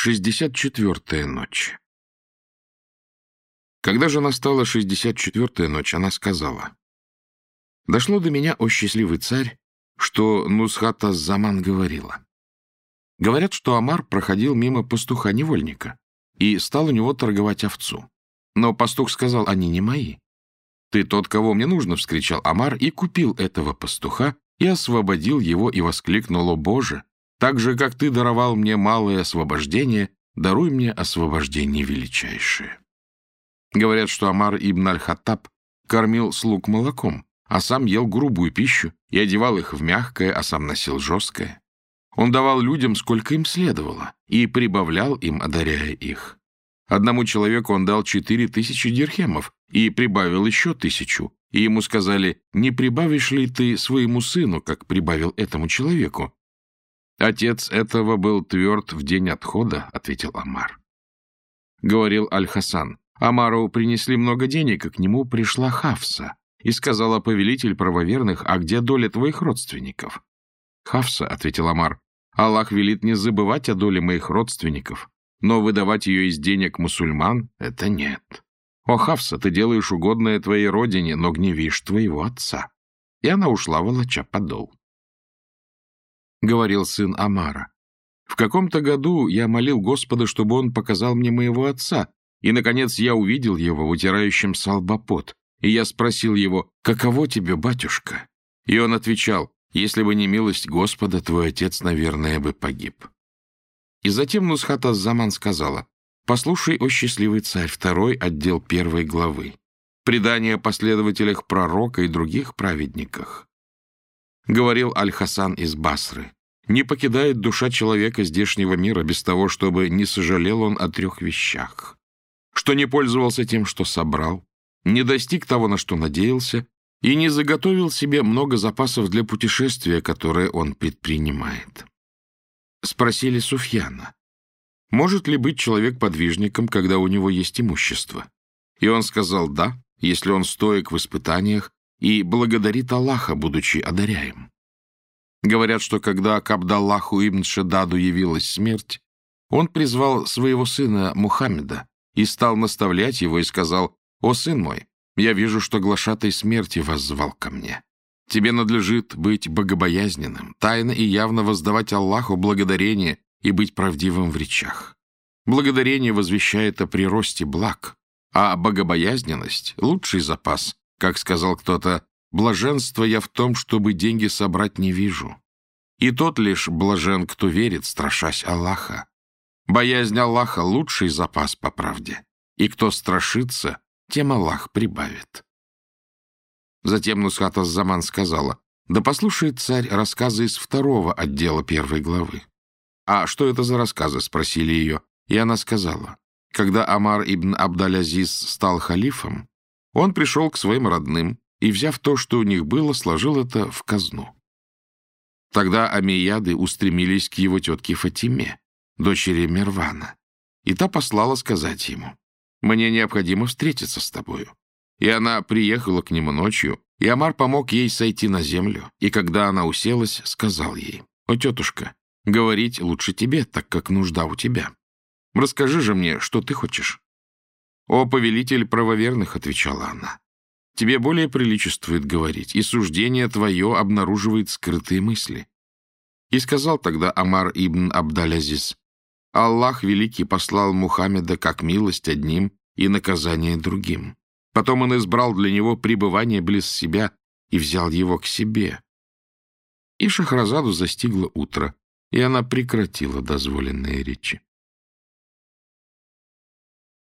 Шестьдесят четвертая ночь. Когда же настала шестьдесят четвертая ночь, она сказала, «Дошло до меня, о счастливый царь, что Нусхата Заман говорила. Говорят, что Амар проходил мимо пастуха-невольника и стал у него торговать овцу. Но пастух сказал, они не мои. «Ты тот, кого мне нужно!» — вскричал Амар и купил этого пастуха и освободил его и воскликнул, «О Боже! Так же, как ты даровал мне малое освобождение, даруй мне освобождение величайшее. Говорят, что Амар ибн аль-Хаттаб кормил слуг молоком, а сам ел грубую пищу и одевал их в мягкое, а сам носил жесткое. Он давал людям, сколько им следовало, и прибавлял им, одаряя их. Одному человеку он дал четыре тысячи дирхемов и прибавил еще тысячу, и ему сказали, «Не прибавишь ли ты своему сыну, как прибавил этому человеку?» «Отец этого был тверд в день отхода», — ответил Амар. Говорил Аль-Хасан. Амару принесли много денег, и к нему пришла Хавса, и сказала повелитель правоверных, «А где доля твоих родственников?» «Хавса», — ответил Амар, — «Аллах велит не забывать о доле моих родственников, но выдавать ее из денег мусульман — это нет. О, Хавса, ты делаешь угодное твоей родине, но гневишь твоего отца». И она ушла, волоча подол. — говорил сын Амара. «В каком-то году я молил Господа, чтобы он показал мне моего отца, и, наконец, я увидел его, вытирающим салбопот, и я спросил его, «Каково тебе, батюшка?» И он отвечал, «Если бы не милость Господа, твой отец, наверное, бы погиб». И затем Нусхата Заман сказала, «Послушай, о счастливый царь, второй отдел первой главы. Предание о последователях пророка и других праведниках говорил Аль-Хасан из Басры. Не покидает душа человека здешнего мира без того, чтобы не сожалел он о трех вещах. Что не пользовался тем, что собрал, не достиг того, на что надеялся, и не заготовил себе много запасов для путешествия, которое он предпринимает. Спросили Суфьяна, может ли быть человек подвижником, когда у него есть имущество? И он сказал «да», если он стоек в испытаниях и благодарит Аллаха, будучи одаряем. Говорят, что когда к Абдаллаху ибн Шедаду явилась смерть, он призвал своего сына Мухаммеда и стал наставлять его и сказал, «О, сын мой, я вижу, что глашатай смерти воззвал ко мне. Тебе надлежит быть богобоязненным, тайно и явно воздавать Аллаху благодарение и быть правдивым в речах. Благодарение возвещает о приросте благ, а богобоязненность — лучший запас, как сказал кто-то, блаженство я в том, чтобы деньги собрать не вижу. И тот лишь блажен, кто верит, страшась Аллаха. Боязнь Аллаха — лучший запас по правде. И кто страшится, тем Аллах прибавит. Затем Нусхата Заман сказала, «Да послушает царь рассказы из второго отдела первой главы». «А что это за рассказы?» — спросили ее. И она сказала, «Когда Амар ибн Абдалязиз стал халифом, он пришел к своим родным и, взяв то, что у них было, сложил это в казну. Тогда амияды устремились к его тетке Фатиме, дочери Мервана, и та послала сказать ему, «Мне необходимо встретиться с тобою». И она приехала к нему ночью, и Амар помог ей сойти на землю, и когда она уселась, сказал ей, «О, тетушка, говорить лучше тебе, так как нужда у тебя. Расскажи же мне, что ты хочешь». «О, повелитель правоверных», — отвечала она, — «тебе более приличествует говорить, и суждение твое обнаруживает скрытые мысли». И сказал тогда Амар ибн Абдалязиз, «Аллах Великий послал Мухаммеда как милость одним и наказание другим. Потом он избрал для него пребывание близ себя и взял его к себе». И Шахразаду застигло утро, и она прекратила дозволенные речи.